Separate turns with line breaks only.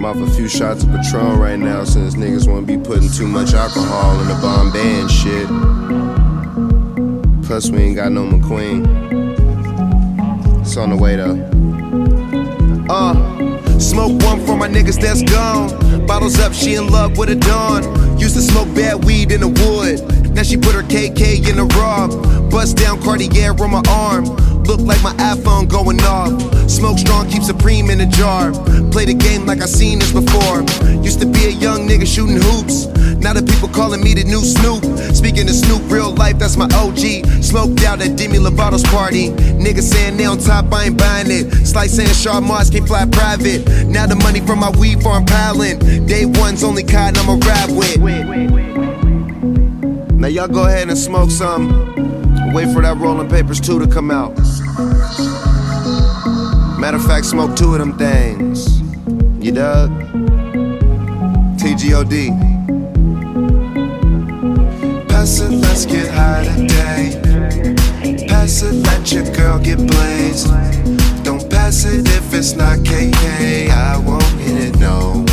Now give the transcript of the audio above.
I'm off a few shots of Patron right now since niggas won't be putting too much alcohol in the Bombay and shit. Plus, we ain't got no McQueen. It's on the way though.
Uh, smoke one for my niggas that's gone. Bottles up, she in love with a dawn. Used to smoke bad weed in the wood. Now she put her KK in the raw. Bust down Cartier on my arm. Look like my iPhone going off. Smoke strong, keep Supreme in a jar. Play the game like I seen this before. Used to be a young nigga shooting hoops. Now the people calling me the new Snoop. Speaking of Snoop, real life, that's my OG. Smoked out at Demi Lovato's party. Niggas saying they on top, I ain't buying it. Slice saying Sharp Mars can't fly private. Now the money from my weed farm piling. Day one's only cotton I'ma ride with. Now y'all go ahead and smoke some. Wait for that rolling papers two to come out. Matter of fact, smoke two of them things. You dug? TGOD.
Pass it, let's get high today. Pass it, let your girl get blazed. Don't pass it if it's not KK. I won't hit it, no.